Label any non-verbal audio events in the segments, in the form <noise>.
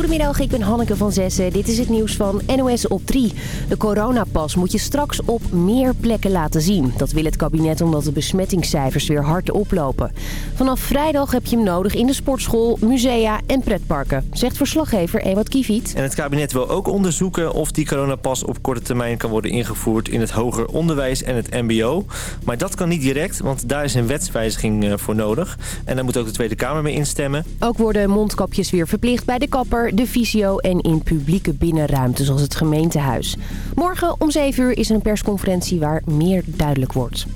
Goedemiddag, ik ben Hanneke van Zessen. Dit is het nieuws van NOS op 3. De coronapas moet je straks op meer plekken laten zien. Dat wil het kabinet omdat de besmettingscijfers weer hard oplopen. Vanaf vrijdag heb je hem nodig in de sportschool, musea en pretparken, zegt verslaggever Ewad Kiviet. En het kabinet wil ook onderzoeken of die coronapas op korte termijn kan worden ingevoerd in het hoger onderwijs en het mbo. Maar dat kan niet direct, want daar is een wetswijziging eh, voor nodig. En daar moet ook de Tweede Kamer mee instemmen. Ook worden mondkapjes weer verplicht bij de kapper, de visio en in publieke binnenruimtes zoals het gemeentehuis. Morgen om 7 uur is er een persconferentie waar meer duidelijk wordt.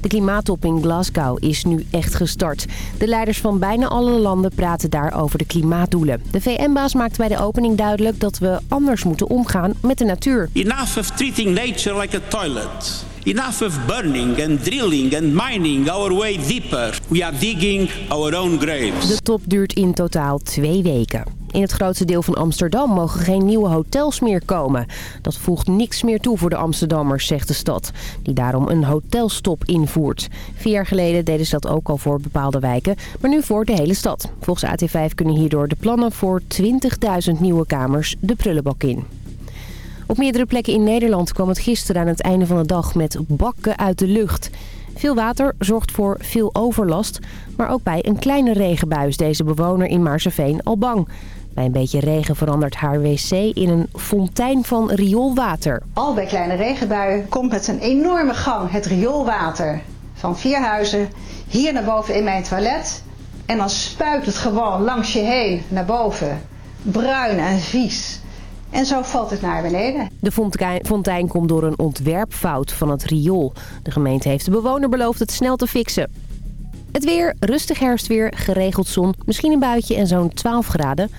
De klimaattop in Glasgow is nu echt gestart. De leiders van bijna alle landen praten daar over de klimaatdoelen. De VN-baas maakt bij de opening duidelijk dat we anders moeten omgaan met de natuur. Enough of treating nature like a toilet. Enough of burning and drilling and mining our way deeper. We are digging our own graves. De top duurt in totaal twee weken. In het grootste deel van Amsterdam mogen geen nieuwe hotels meer komen. Dat voegt niks meer toe voor de Amsterdammers, zegt de stad. Die daarom een hotelstop invoert. Vier jaar geleden deden ze dat ook al voor bepaalde wijken. Maar nu voor de hele stad. Volgens AT5 kunnen hierdoor de plannen voor 20.000 nieuwe kamers de prullenbak in. Op meerdere plekken in Nederland kwam het gisteren aan het einde van de dag met bakken uit de lucht. Veel water zorgt voor veel overlast, maar ook bij een kleine regenbui is deze bewoner in Maarseveen al bang. Bij een beetje regen verandert haar wc in een fontein van rioolwater. Al bij kleine regenbuien komt met een enorme gang het rioolwater van vier huizen hier naar boven in mijn toilet. En dan spuit het gewoon langs je heen naar boven. Bruin en vies. En zo valt het naar beneden. De fontein komt door een ontwerpfout van het riool. De gemeente heeft de bewoner beloofd het snel te fixen. Het weer, rustig herfstweer, geregeld zon, misschien een buitje en zo'n 12 graden.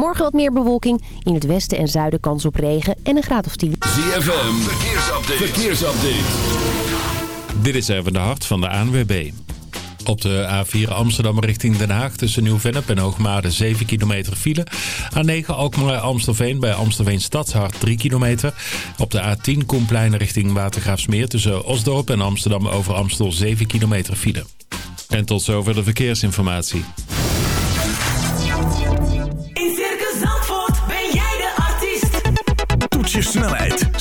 Morgen wat meer bewolking, in het westen en zuiden kans op regen en een graad of 10. ZFM, verkeersupdate. verkeersupdate. Dit is even de hart van de ANWB. Op de A4 Amsterdam richting Den Haag tussen Nieuw-Vennep en Hoogmade 7 kilometer file. A9 Alkmaar-Amstelveen bij Amstelveen Stadshart 3 kilometer. Op de A10 Koenplein richting Watergraafsmeer tussen Osdorp en Amsterdam over Amstel 7 kilometer file. En tot zover de verkeersinformatie.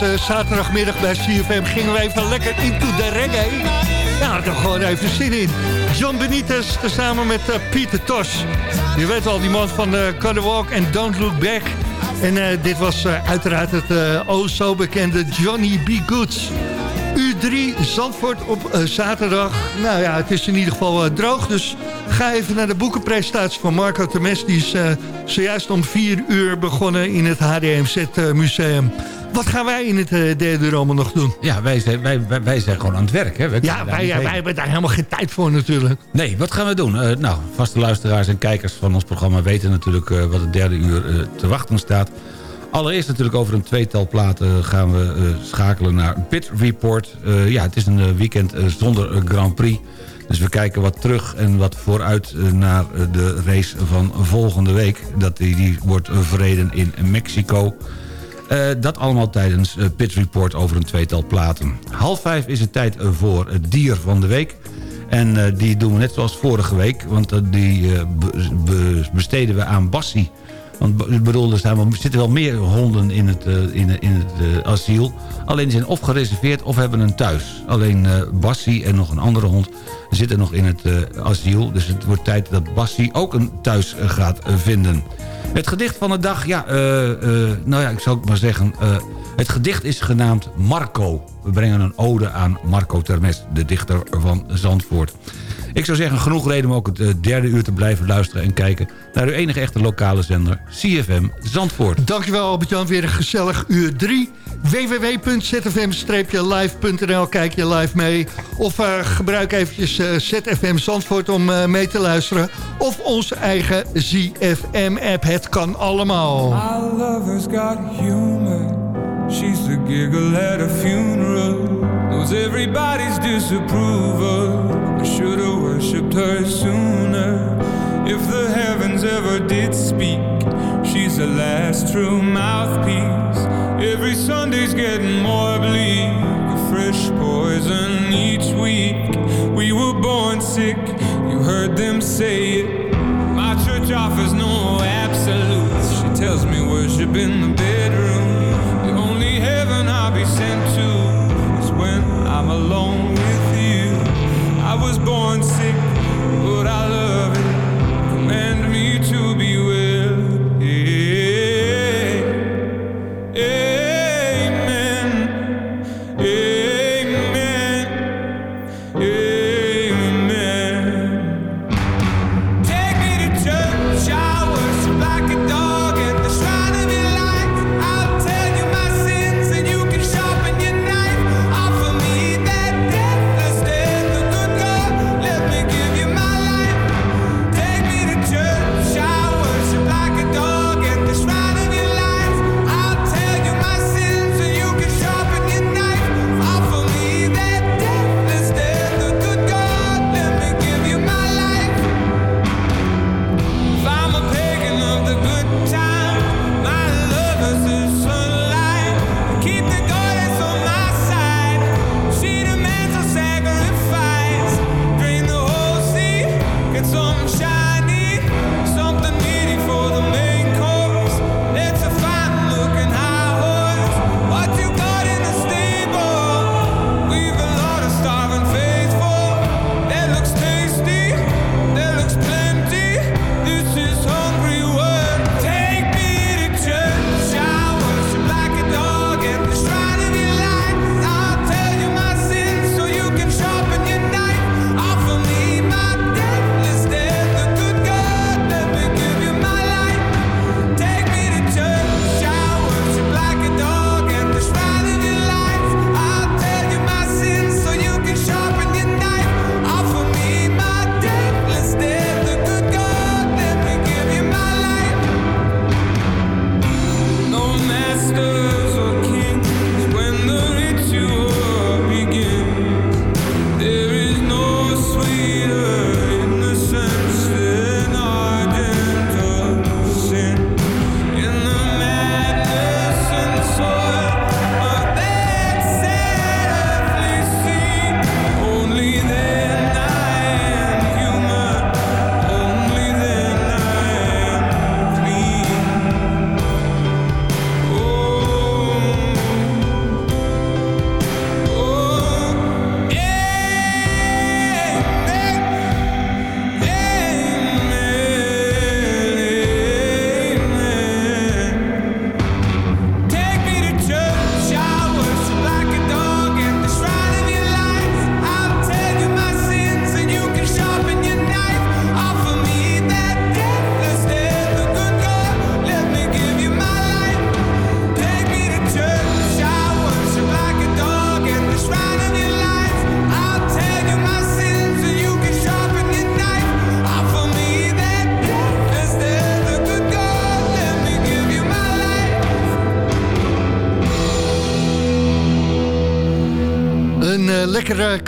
Deze zaterdagmiddag bij CFM gingen we even lekker into de reggae. Had er gewoon even zin in. John Benitez tezamen met eh, Pieter Tos. Je weet al, die man van uh, Cut Walk en Don't Look Back. En eh, dit was eh, uiteraard het eh oh zo bekende Johnny B. Goods. U3 Zandvoort op eh, zaterdag. Nou ja, het is in ieder geval eh, droog, dus ga even naar de boekenpresentatie van Marco Temes. Die is eh, zojuist om 4 uur begonnen in het HDMZ eh, Museum. Wat gaan wij in het eh, derde uur allemaal nog doen? Ja, wij zijn, wij, wij, wij zijn gewoon aan het werk. Hè? Wij Ja, wij, wij hebben daar helemaal geen tijd voor natuurlijk. Nee, wat gaan we doen? Eh, nou, vaste luisteraars en kijkers van ons programma weten natuurlijk eh, wat het derde uur te wachten staat. Allereerst natuurlijk over een tweetal platen gaan we schakelen naar Pit Report. Ja, het is een weekend zonder Grand Prix. Dus we kijken wat terug en wat vooruit naar de race van volgende week. Dat die, die wordt verreden in Mexico. Eh, dat allemaal tijdens uh, Pit Report over een tweetal platen. Half vijf is het tijd eh, voor het dier van de week. En die doen we net zoals vorige week. Want die be- be- besteden we aan Bassie. Want ik bedoel, er, er zitten wel meer honden in het, in, in het asiel. Alleen zijn of gereserveerd of hebben een thuis. Alleen Bassie en nog een andere hond zitten nog in het asiel. Dus het wordt tijd dat Bassie ook een thuis gaat vinden. Het gedicht van de dag, ja, eh, eh, nou ja, ik zou het maar zeggen... eh, het gedicht is genaamd Marco. We brengen een ode aan Marco Termes, de dichter van Zandvoort. Ik zou zeggen, genoeg reden om ook het eh, derde uur te blijven luisteren... en kijken naar uw enige echte lokale zender, CFM Zandvoort. Dankjewel Albert-Jan, weer een gezellig uur 3. www.zfm-live.nl, kijk je live mee. Of eh, gebruik eventjes eh, ZFM Zandvoort om eh, mee te luisteren. Of onze eigen ZFM-app, het kan allemaal. My lover's got humor. She's the giggle at a funeral. Knows everybody's disapproval. I should have worshipped her sooner. If the heavens ever did speak, she's the last true mouthpiece. Every Sunday's getting more bleak. A fresh poison each week. We were born sick, you heard them say it. My church offers no absolutes. She tells me worship in the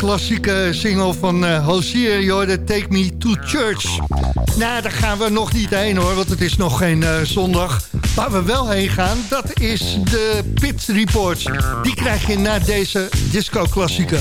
klassieke single van uh, Hozier, joh, Take Me to Church. Nou, daar gaan we nog niet heen hoor, want het is nog geen eh, zondag. Waar we wel heen gaan, dat is de Pit Report. Die krijg je na deze disco-klassieker.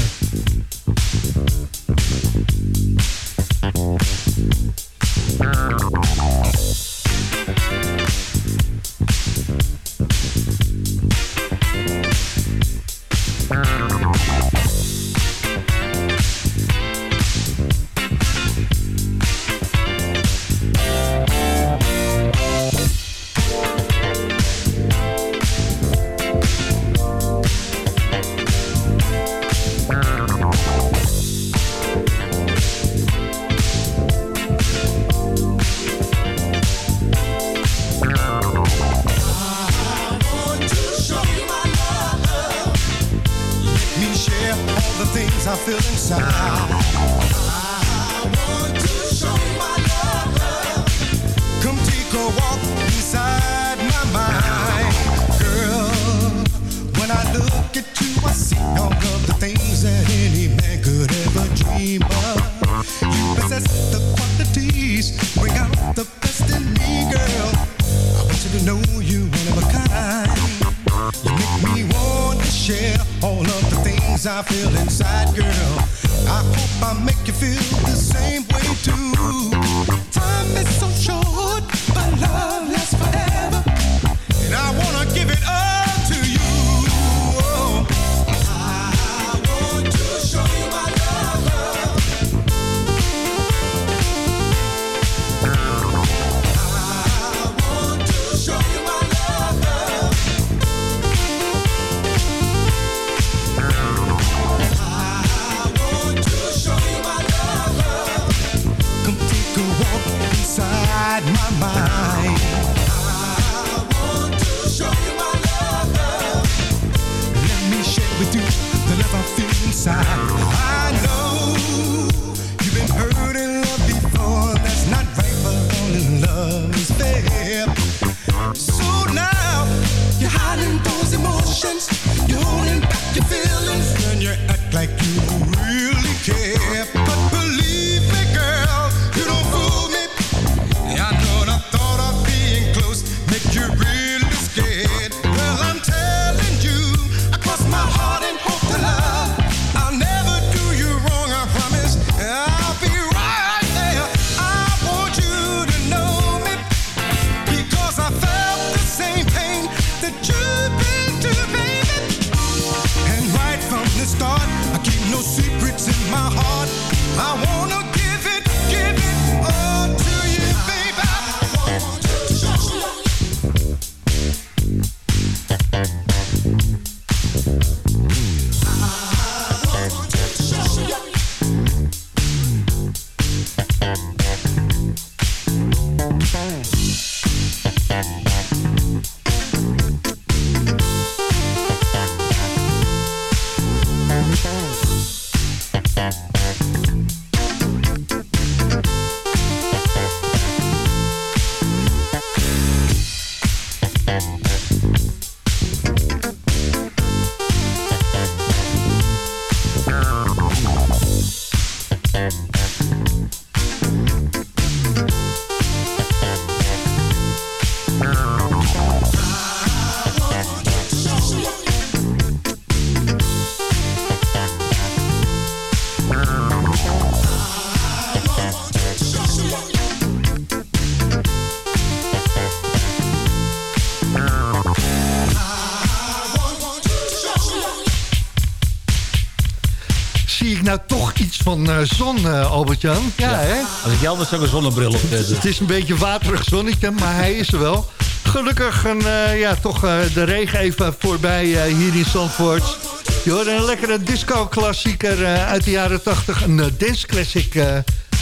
Van eh, zon, eh, Albert-Jan? Ja, hè? Als ik jou anders zou een zonnebril opzetten. Het is een beetje waterig zonnetje, maar hij is er wel. Gelukkig een, eh, ja, toch eh, de regen even voorbij eh, hier in Zandvoort. Je hoort een lekkere disco-klassieker eh, uit de jaren 80. Een uh, dance classic, eh,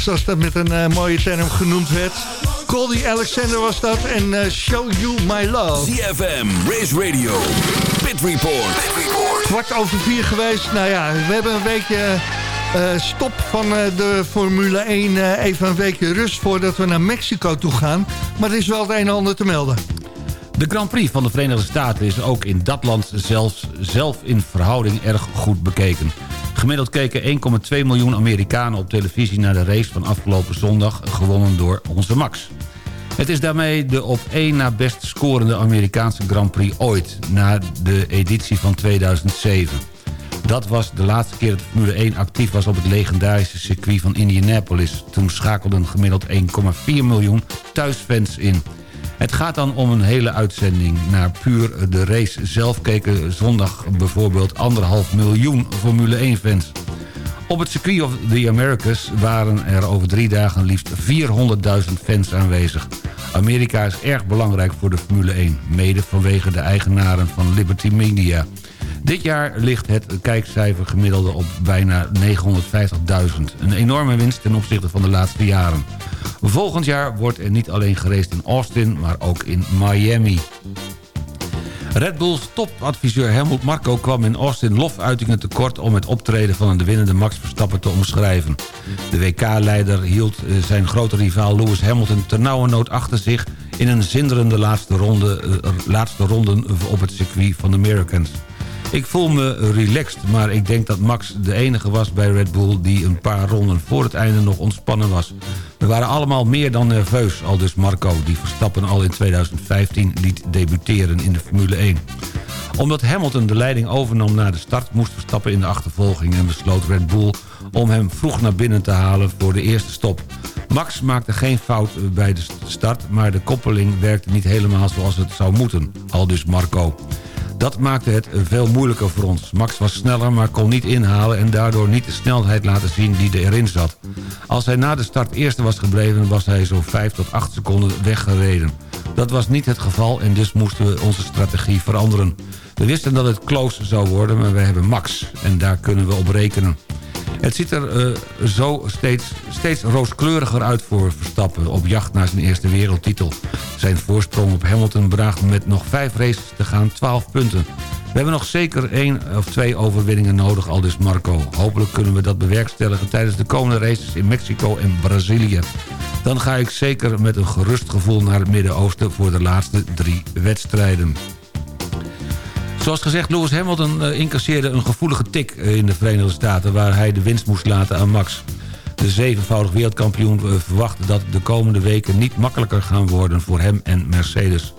zoals dat met een eh, mooie term genoemd werd. Goldie Alexander was dat en eh, Show You My Love. CFM, Race Radio, Pit Report. Kwart over vier geweest. Nou ja, we hebben een weekje eh, stop van eh, de Formule 1. eh, even een weekje rust voordat we naar Mexico toe gaan. Maar er is wel het een en ander te melden. De Grand Prix van de Verenigde Staten is ook in dat land zelfs zelf in verhouding erg goed bekeken. Gemiddeld keken 1,2 miljoen Amerikanen op televisie naar de race van afgelopen zondag... gewonnen door onze Max. Het is daarmee de op één na best scorende Amerikaanse Grand Prix ooit... na de editie van 2007. Dat was de laatste keer dat Formule 1 actief was op het legendarische circuit van Indianapolis. Toen schakelden gemiddeld 1,4 miljoen thuisfans in. Het gaat dan om een hele uitzending. Naar puur de race zelf keken zondag bijvoorbeeld anderhalf miljoen Formule 1 fans. Op het circuit of the Americas waren er over drie dagen liefst 400.000 fans aanwezig. Amerika is erg belangrijk voor de Formule 1, mede vanwege de eigenaren van Liberty Media. Dit jaar ligt het kijkcijfer gemiddelde op bijna 950.000. Een enorme winst ten opzichte van de laatste jaren. Volgend jaar wordt er niet alleen geraced in Austin, maar ook in Miami. Red Bulls topadviseur Helmut Marko kwam in Austin lofuitingen tekort... om het optreden van de winnende Max Verstappen te omschrijven. De WK-leider hield eh, zijn grote rivaal Lewis Hamilton ternauwernood achter zich... in een zinderende laatste, ronde, eh, laatste op het circuit van de Americans. Ik voel me relaxed, maar ik denk dat Max de enige was bij Red Bull... die een paar ronden voor het einde nog ontspannen was. We waren allemaal meer dan nerveus, al dus Marco... die Verstappen al in 2015 liet debuteren in de Formule 1 omdat Hamilton de leiding overnam na de start... moest Verstappen in de achtervolging en besloot Red Bull... om hem vroeg naar binnen te halen voor de eerste stop. Max maakte geen fout bij de start... maar de koppeling werkte niet helemaal zoals het zou moeten. Al dus Marco. Dat maakte het veel moeilijker voor ons. Max was sneller, maar kon niet inhalen... en daardoor niet de snelheid laten zien die erin zat. Als hij na de start eerste was gebleven... was hij zo 5 tot 8 seconden weggereden. Dat was niet het geval en dus moesten we onze strategie veranderen. We wisten dat het close zou worden, maar we hebben Max. En daar kunnen we op rekenen. Het ziet er uh, zo steeds, steeds rooskleuriger uit voor Verstappen... op jacht naar zijn eerste wereldtitel. Zijn voorsprong op Hamilton bracht met nog vijf races te gaan 12 punten. We hebben nog zeker één of twee overwinningen nodig, al dus Marco. Hopelijk kunnen we dat bewerkstelligen tijdens de komende races in Mexico en Brazilië. Dan ga ik zeker met een gerust gevoel naar het Midden-Oosten... voor de laatste drie wedstrijden. Zoals gezegd, Lewis Hamilton uh, incasseerde een gevoelige tik uh, in de Verenigde Staten... waar hij de winst moest laten aan Max. De zevenvoudig wereldkampioen uh, verwacht dat de komende weken niet makkelijker gaan worden voor hem en Mercedes.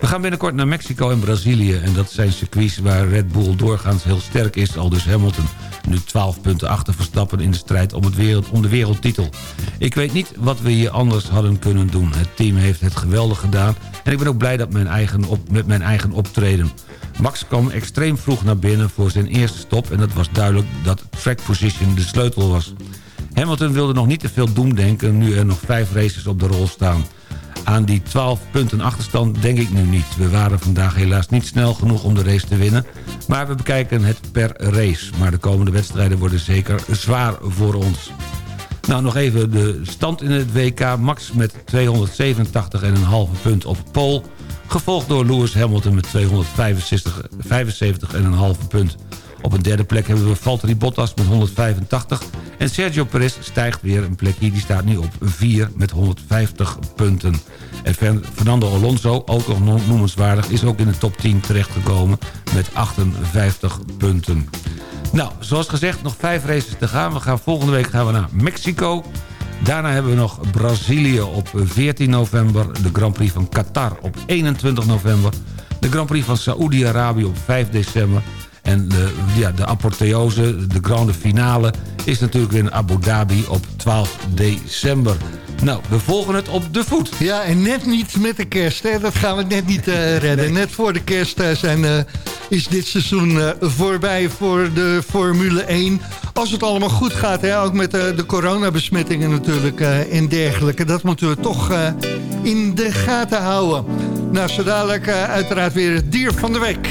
We gaan binnenkort naar Mexico en Brazilië... en dat zijn circuits waar Red Bull doorgaans heel sterk is, al dus Hamilton. Nu 12 punten achter Verstappen in de strijd om, het wereld, om de wereldtitel. Ik weet niet wat we hier anders hadden kunnen doen. Het team heeft het geweldig gedaan... en ik ben ook blij dat mijn eigen op, met mijn eigen optreden. Max kwam extreem vroeg naar binnen voor zijn eerste stop... en het was duidelijk dat track position de sleutel was. Hamilton wilde nog niet te veel doemdenken... nu er nog vijf races op de rol staan. Aan die 12 punten achterstand denk ik nu niet. We waren vandaag helaas niet snel genoeg om de race te winnen. Maar we bekijken het per race. Maar de komende wedstrijden worden zeker zwaar voor ons. Nou, nog even de stand in het WK. Max met 287,5 punt op pole. Gevolgd door Lewis Hamilton met 275,5 punt. Op een derde plek hebben we Valtteri Bottas met 185. En Sergio Perez stijgt weer een plekje. Die staat nu op 4 met 150 punten. En Fernando Alonso, ook nog noemenswaardig... is ook in de top 10 terechtgekomen met 58 punten. Nou, zoals gezegd, nog vijf races te gaan. We gaan volgende week gaan we naar Mexico. Daarna hebben we nog Brazilië op 14 november. De Grand Prix van Qatar op 21 november. De Grand Prix van Saoedi-Arabië op 5 december. En de, ja, de apotheose, de grande finale, is natuurlijk in Abu Dhabi op 12 december. Nou, we volgen het op de voet. Ja, en net niet met de kerst. Hè? Dat gaan we net niet uh, <laughs> redden. Net voor de kerst uh, zijn, uh, is dit seizoen voorbij voor de Formule 1. Als het allemaal goed gaat, hè? ook met de coronabesmettingen natuurlijk en dergelijke. Dat moeten we toch in de gaten houden. Nou, zo dadelijk uiteraard weer het dier van de week.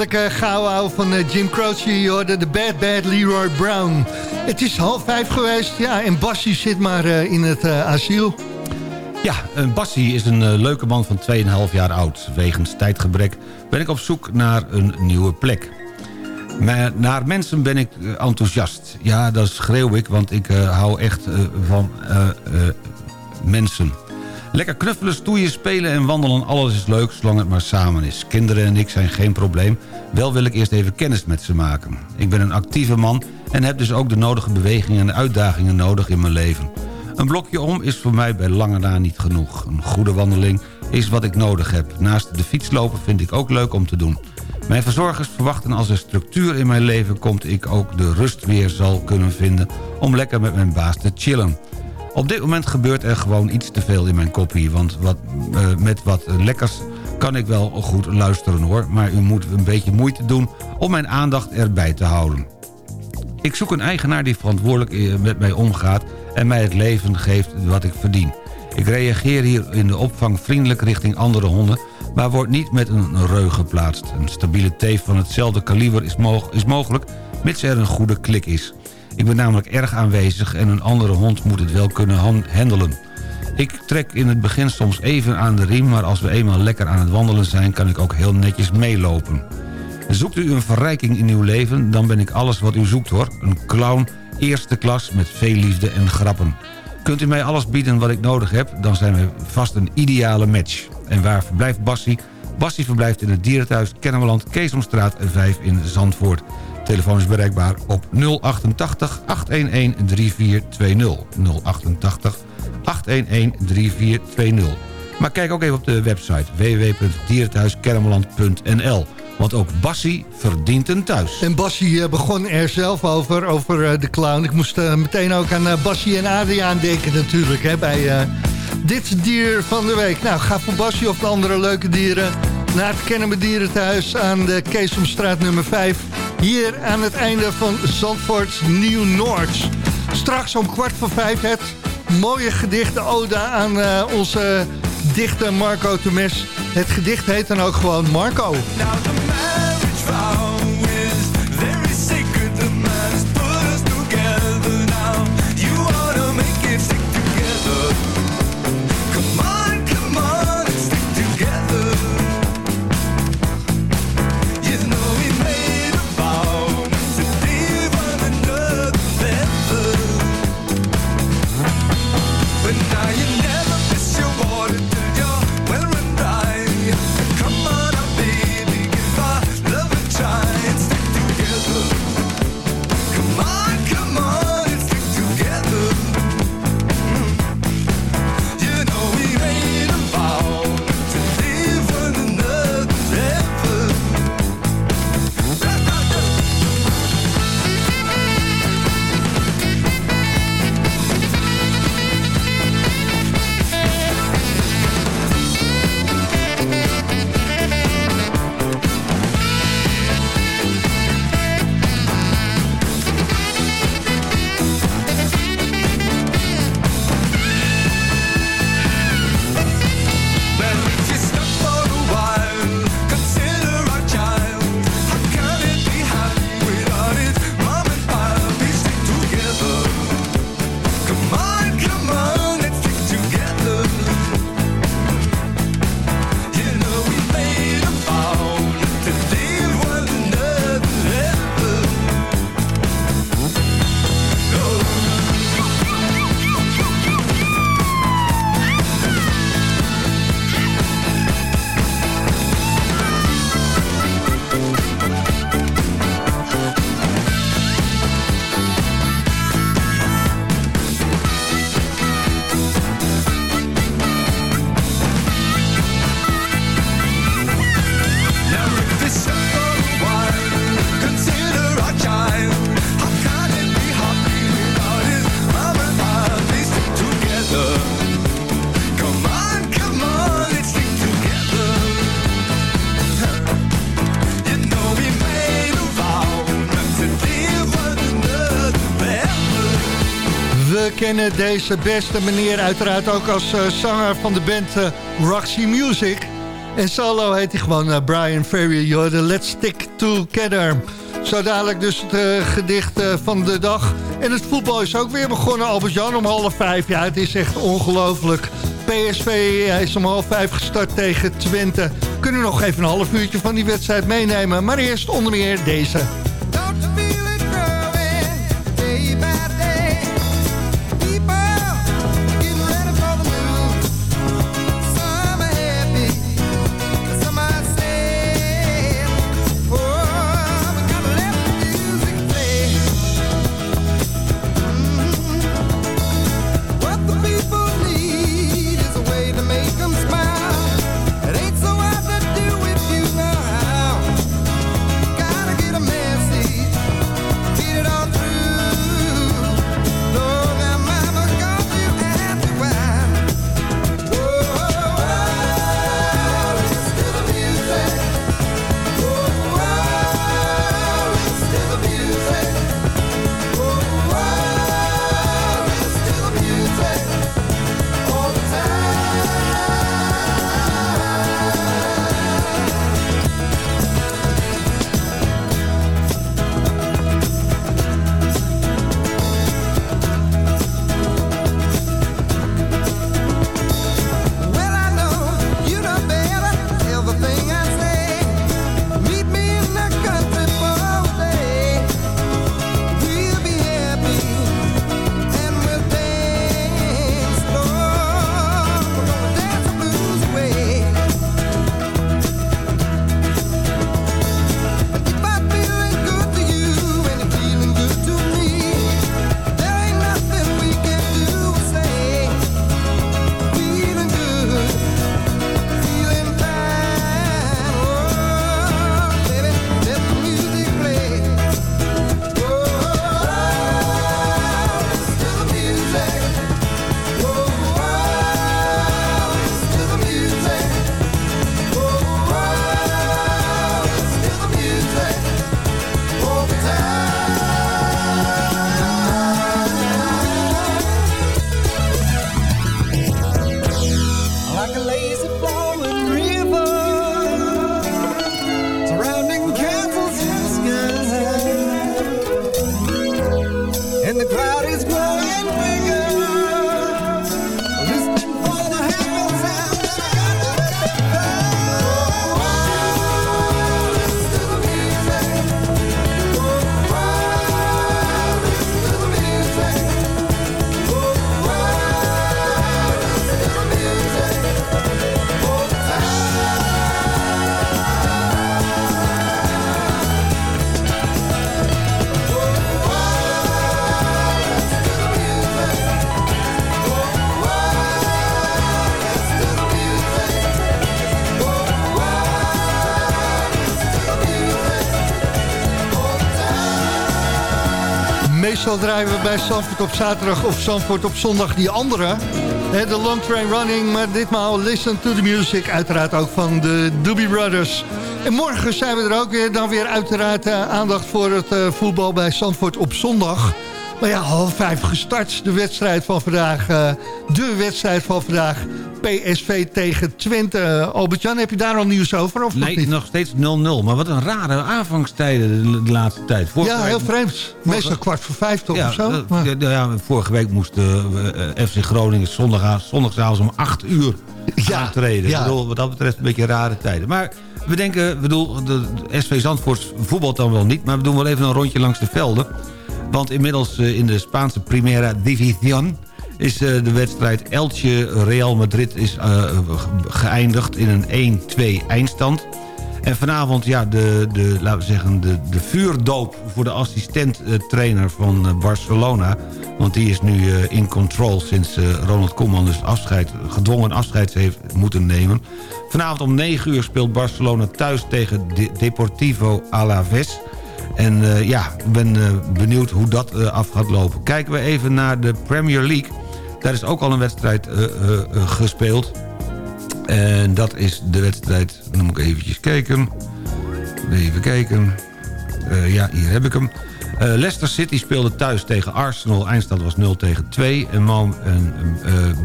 Heerlijke gouden ouwe van eh, Jim Croce. Hoorde de Bad Bad Leroy Brown. Het is half vijf geweest. Ja, en Bassie zit maar eh, in het eh, asiel. Ja, Bassie is een leuke man van 2,5 jaar oud. Wegens tijdgebrek ben ik op zoek naar een nieuwe plek. Maar naar mensen ben ik enthousiast. Ja, dat schreeuw ik, want ik hou echt van mensen. Lekker knuffelen, stoeien, spelen en wandelen, alles is leuk zolang het maar samen is. Kinderen en ik zijn geen probleem. Wel wil ik eerst even kennis met ze maken. Ik ben een actieve man en heb dus ook de nodige bewegingen en uitdagingen nodig in mijn leven. Een blokje om is voor mij bij lange na niet genoeg. Een goede wandeling is wat ik nodig heb. Naast de fietslopen vind ik ook leuk om te doen. Mijn verzorgers verwachten als er structuur in mijn leven komt... ik ook de rust weer zal kunnen vinden om lekker met mijn baas te chillen. Op dit moment gebeurt er gewoon iets te veel in mijn kopie... want wat, eh, met wat lekkers kan ik wel goed luisteren hoor... maar u moet een beetje moeite doen om mijn aandacht erbij te houden. Ik zoek een eigenaar die verantwoordelijk eh, met mij omgaat... en mij het leven geeft wat ik verdien. Ik reageer hier in de opvang vriendelijk richting andere honden... maar word niet met een reu geplaatst. Een stabiele teef van hetzelfde kaliber is mogelijk... mits er een goede klik is. Ik ben namelijk erg aanwezig en een andere hond moet het wel kunnen han- handelen. Ik trek in het begin soms even aan de riem... maar als we eenmaal lekker aan het wandelen zijn... kan ik ook heel netjes meelopen. Zoekt u een verrijking in uw leven, dan ben ik alles wat u zoekt hoor. Een clown, eerste klas, met veel liefde en grappen. Kunt u mij alles bieden wat ik nodig heb, dan zijn we vast een ideale match. En waar verblijft Bassie? Bassie verblijft in het dierenthuis Kennemerland, Keesomstraat 5 in Zandvoort. Telefoon is bereikbaar op 088 811 3420. 088 811 3420. Maar kijk ook even op de website www.dierenthuiskennemerland.nl. Want ook Bassie verdient een thuis. En Bassie eh, begon er zelf over, over eh, de clown. Ik moest eh, meteen ook aan Bassie en Adriaan denken natuurlijk, hè, bij dit dier van de week. Nou, ga voor Bassie of de andere leuke dieren naar het Kennemer Dierenthuis aan de Keesomstraat nummer 5. Hier aan het einde van Zandvoort Nieuw-Noord. Straks om kwart voor vijf het mooie gedicht Oda aan eh, onze dichter Marco Temes. Het gedicht heet dan ook gewoon Marco. Kennen deze beste meneer uiteraard ook als eh, zanger van de band eh, Roxy Music. En solo heet hij gewoon eh, Brian Ferry, de Let's Stick Together. Zo dadelijk dus het gedicht van de dag. En het voetbal is ook weer begonnen, Albert-Jan, om half vijf. Ja, het is echt ongelooflijk. PSV is om half vijf gestart tegen Twente. We kunnen nog even een half uurtje van die wedstrijd meenemen. Maar eerst onder meer deze. Meestal draaien we bij Zandvoort op zaterdag of Zandvoort op zondag die andere. De Long Train Running, maar ditmaal Listen to the Music. Uiteraard ook van de Doobie Brothers. En morgen zijn we er ook weer. Dan weer uiteraard eh, aandacht voor het eh, voetbal bij Zandvoort op zondag. Maar ja, half vijf gestart. De wedstrijd van vandaag. eh, de wedstrijd van vandaag. PSV tegen Twente. Albert-Jan, heb je daar al nieuws over? Of nog Nee, niet? nog steeds 0-0. Maar wat een rare aanvangstijden de, de laatste tijd. Vorige Ja, heel vreemd. Meestal kwart voor vijf toch ja, of zo? eh, Maar- ja, ja, vorige week moest de eh, FC Groningen zondag, zondagavond om 8 uur aantreden. ja. Ik bedoel, wat dat betreft een beetje rare tijden. Maar we denken, bedoel, de, de SV Zandvoort voetbalt dan wel niet... maar we doen wel even een rondje langs de velden. Want inmiddels eh, in de Spaanse Primera División... is eh, de wedstrijd Elche-Real Madrid is, eh, geëindigd in een 1-2 eindstand... En vanavond, ja, de, de, laten we zeggen, de, de vuurdoop voor de assistent-trainer van eh, Barcelona. Want die is nu in control sinds Ronald Koeman dus afscheid, gedwongen afscheid heeft moeten nemen. Vanavond om 9 uur speelt Barcelona thuis tegen De- Deportivo Alaves. En ja, ik ben benieuwd hoe dat af gaat lopen. Kijken we even naar de Premier League. Daar is ook al een wedstrijd eh, eh, eh, gespeeld. En dat is de wedstrijd... Dan moet ik eventjes kijken. Even kijken. Ja, hier heb ik hem. Eh, Leicester City speelde thuis tegen Arsenal. Eindstand was 0 tegen 2. En, Mal- en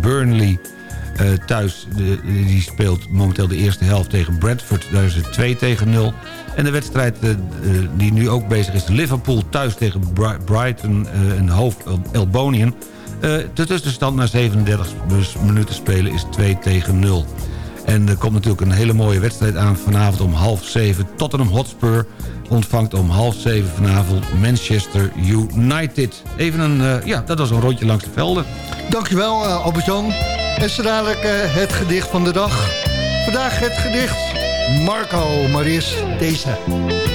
Burnley thuis die speelt momenteel de eerste helft tegen Bradford. Daar is het 2 tegen 0. En de wedstrijd die nu ook bezig is... Liverpool thuis tegen Bri- Brighton en Hove Albonian. Eh, de tussenstand na 37 minuten spelen is 2 tegen 0. En er komt natuurlijk een hele mooie wedstrijd aan vanavond om half zeven. Tottenham Hotspur ontvangt om half zeven vanavond Manchester United. Even een, eh, ja, dat was een rondje langs de velden. Dankjewel uh, Albert-Jan. En zo dadelijk het gedicht van de dag. Vandaag het gedicht Marco, maar eerst deze.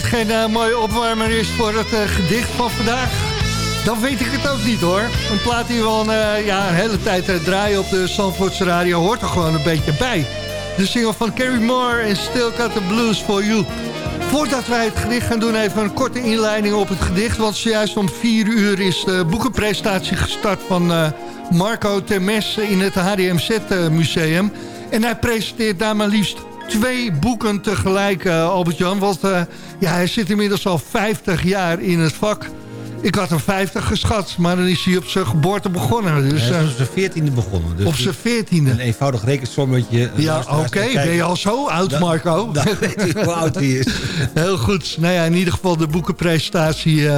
dit geen eh, mooie opwarmer is voor het eh, gedicht van vandaag... dan weet ik het ook niet hoor. Een plaat die we al een, eh, ja, een hele tijd draaien op de Zandvoortse radio... hoort er gewoon een beetje bij. De single van Carrie Moore en Still Got the Blues for You. Voordat wij het gedicht gaan doen, even een korte inleiding op het gedicht. Want zojuist om vier uur is de boekenpresentatie gestart van Marco Temes in het HDMZ-museum. En hij presenteert daar maar liefst twee boeken tegelijk, eh, Albert-Jan. Want eh, ja, hij zit inmiddels al 50 jaar in het vak. Ik had hem 50 geschat, maar dan is hij op zijn geboorte begonnen. Dus, Hij is eh, op zijn veertiende begonnen. Dus op zijn veertiende. Een eenvoudig rekensommetje. Ja, oké. Ben je al zo oud, Marco? <laughs> Dan weet u hoe oud hij is. <laughs> Heel goed. Nou ja, in ieder geval de boekenpresentatie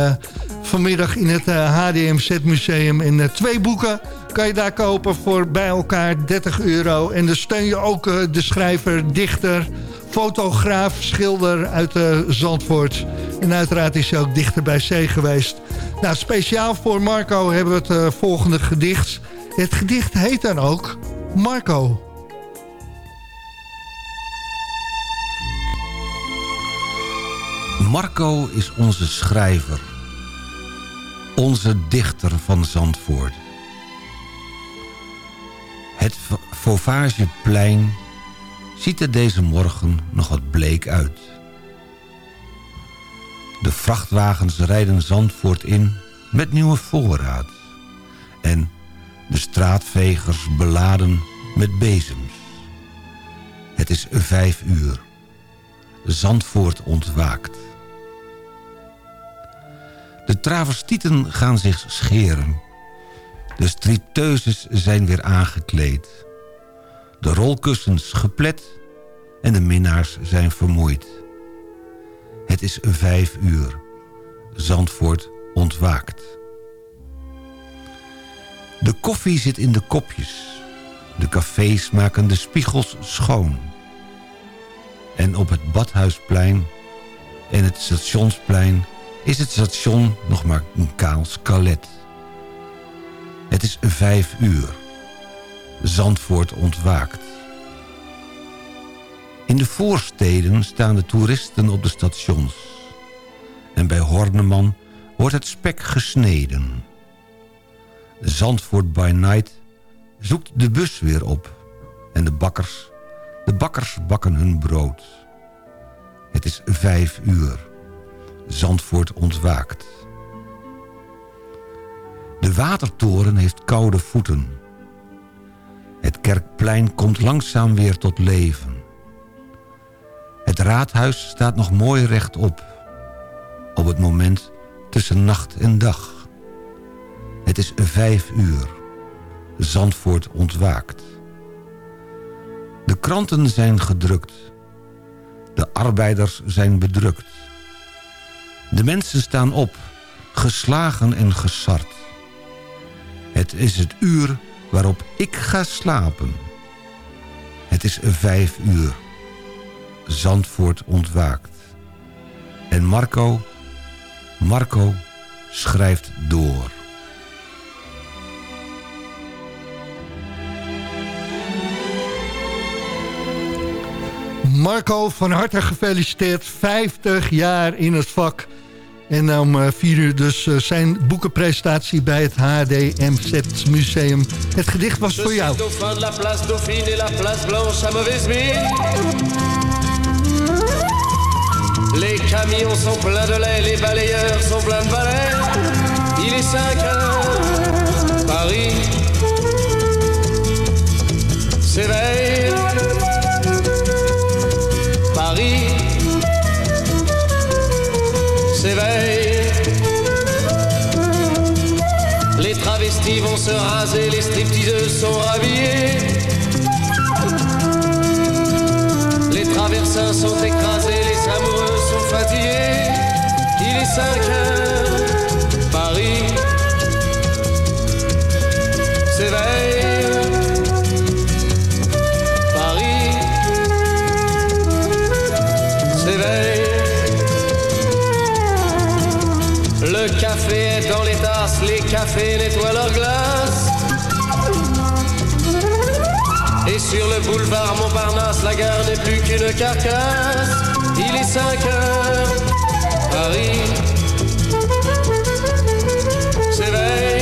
vanmiddag in het HDMZ-museum. En twee boeken kan je daar kopen voor bij elkaar 30 euro. En dan steun je ook eh, de schrijver, dichter, fotograaf, schilder uit eh, Zandvoort. En uiteraard is hij ook dichter bij zee geweest. Nou, speciaal voor Marco hebben we het eh, volgende gedicht. Het gedicht heet dan ook Marco. Marco is onze schrijver. Onze dichter van Zandvoort. Het Fauvageplein ziet er deze morgen nog wat bleek uit. De vrachtwagens rijden Zandvoort in met nieuwe voorraad. En de straatvegers beladen met bezems. Het is vijf uur. Zandvoort ontwaakt. De travestieten gaan zich scheren. De stripteuses zijn weer aangekleed. De rolkussens geplet en de minnaars zijn vermoeid. Het is vijf uur. Zandvoort ontwaakt. De koffie zit in de kopjes. De cafés maken de spiegels schoon. En op het Badhuisplein en het Stationsplein is het station nog maar een kaal skelet. Het is vijf uur. Zandvoort ontwaakt. In de voorsteden staan de toeristen op de stations. En bij Horneman wordt het spek gesneden. Zandvoort by Night zoekt de bus weer op. En de bakkers, de bakkers bakken hun brood. Het is vijf uur. Zandvoort ontwaakt. De watertoren heeft koude voeten. Het kerkplein komt langzaam weer tot leven. Het raadhuis staat nog mooi rechtop. Op het moment tussen nacht en dag. Het is vijf uur. Zandvoort ontwaakt. De kranten zijn gedrukt. De arbeiders zijn bedrukt. De mensen staan op, geslagen en gesard. Het is het uur waarop ik ga slapen. Het is vijf uur. Zandvoort ontwaakt. En Marco, Marco schrijft door. Marco, van harte gefeliciteerd. 50 jaar in het vak. En om eh, vier uur dus eh, zijn boekenpresentatie bij het HDMZ Museum. Het gedicht was voor jou. Les camions sont pleins de lait, les balayeurs sont pleins de balais. Il est 5 heures, Paris s'éveille. Les travestis vont se raser, les stripteaseuses sont rhabillées. Les traversins sont écrasés, les amoureux sont fatigués. Il est 5 cafés nettoient leurs glaces. Et sur le boulevard Montparnasse, la gare n'est plus qu'une carcasse. Il est 5 heures, Paris s'éveille.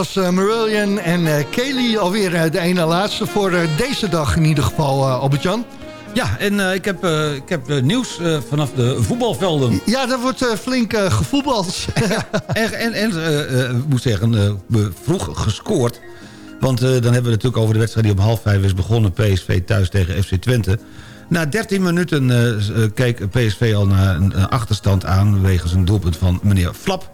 Was uh, Marillion en uh, Kelly alweer uh, de ene laatste voor deze dag in ieder geval, Albert-Jan. Ja, en ik heb, ik heb nieuws vanaf de voetbalvelden. Ja, daar wordt flink gevoetbald. <laughs> <laughs> en en, en ik moet zeggen, vroeg gescoord. Want dan hebben we het natuurlijk over de wedstrijd die om half vijf is begonnen. PSV thuis tegen FC Twente. Na 13 minuten keek PSV al naar een achterstand aan... wegens een doelpunt van meneer Flap.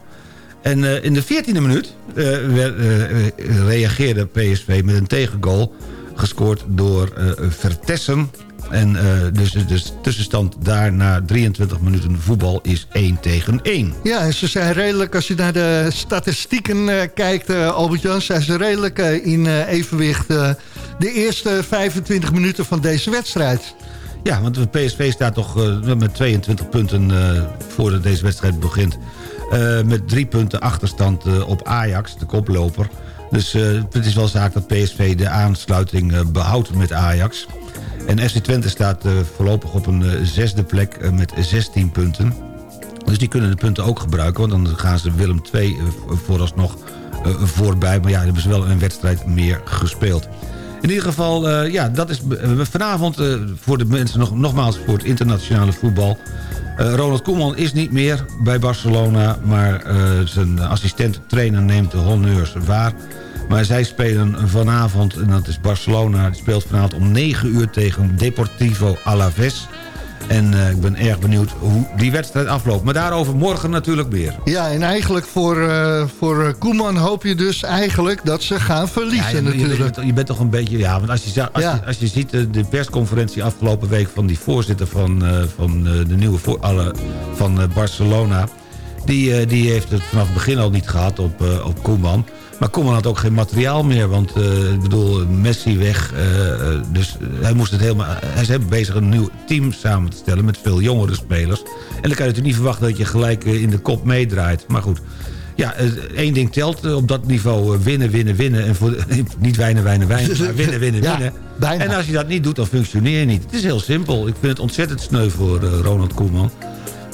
En uh, in de 14e minuut uh, werd, uh, reageerde PSV met een tegengoal... gescoord door Vertessen. En dus de dus tussenstand daar na 23 minuten voetbal is 1 tegen 1. Ja, en ze zijn redelijk, als je naar de statistieken kijkt, Albert-Jan... zijn ze redelijk in evenwicht de eerste 25 minuten van deze wedstrijd. Ja, want de PSV staat toch met 22 punten voordat deze wedstrijd begint... Uh, met drie punten achterstand uh, op Ajax, de koploper. Dus uh, het is wel zaak dat PSV de aansluiting behoudt met Ajax. En FC Twente staat voorlopig op een zesde plek met 16 punten. Dus die kunnen de punten ook gebruiken, want dan gaan ze Willem II vooralsnog voorbij. Maar ja, hebben ze wel een wedstrijd meer gespeeld. In ieder geval, ja, dat is vanavond voor de mensen nog, nogmaals voor het internationale voetbal... Ronald Koeman is niet meer bij Barcelona... maar zijn assistent-trainer neemt de honneurs waar. Maar zij spelen vanavond, en dat is Barcelona... die speelt vanavond om 9 uur tegen Deportivo Alaves... En uh, ik ben erg benieuwd hoe die wedstrijd afloopt. Maar daarover morgen natuurlijk meer. Ja, en eigenlijk voor, uh, voor Koeman hoop je dus eigenlijk dat ze gaan verliezen ja, je, natuurlijk. Je, bent, je, bent toch een beetje... Ja, want als je, als, ja. je, als je ziet de, de, persconferentie afgelopen week... van die voorzitter van, van de nieuwe voor, alle, van Barcelona... Die, die heeft het vanaf het begin al niet gehad op, op Koeman... Maar Koeman had ook geen materiaal meer. Want uh, ik bedoel, Messi weg. Uh, dus hij moest het helemaal... Hij is bezig een nieuw team samen te stellen... met veel jongere spelers. En dan kan je natuurlijk niet verwachten dat je gelijk in de kop meedraait. Maar goed. Ja, één ding telt op dat niveau. winnen, winnen, winnen. En voor, <laughs> niet wijnen, wijnen, wijnen. Maar <laughs> winnen, winnen, ja, winnen. Bijna. En als je dat niet doet, dan functioneer je niet. Het is heel simpel. Ik vind het ontzettend sneu voor Ronald Koeman.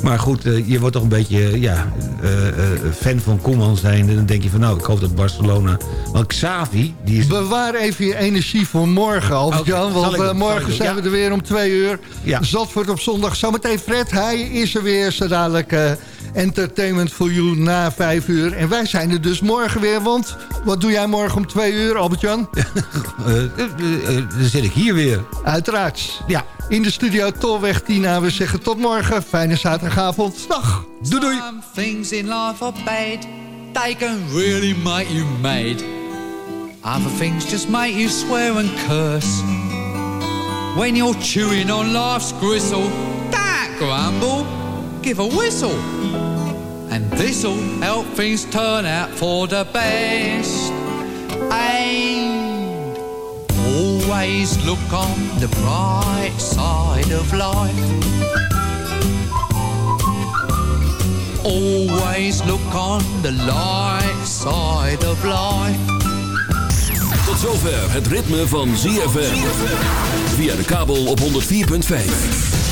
Maar goed, uh, je wordt toch een beetje ja, uh, uh, fan van Koeman zijn. En dan denk je van nou, ik hoop dat Barcelona... Want Xavi, die is... Bewaar even je energie voor morgen, Albert-Jan. Okay, want ik, morgen zijn ja. we er weer om twee uur. Ja. Zandvoort op zondag. Zometeen Fred, hij is er weer. Zo dadelijk Entertainment for You na vijf uur. En wij zijn er dus morgen weer. Want wat doe jij morgen om twee uur, Albert-Jan? <laughs> dan zit ik hier weer. Uiteraard. Ja. In de studio Tolweg Tina. We zeggen tot morgen. Fijne zaterdagavond. Dag. Doei doei. Some things in life are bad. They can really make you mad. Other things just make you swear and curse. When you're chewing on life's gristle. Don't grumble. Give a whistle. And this'll help things turn out for the best. Always look on the bright side of life. Always look on the light side of life. Tot zover het ritme van ZFM. Via de kabel op 104.5.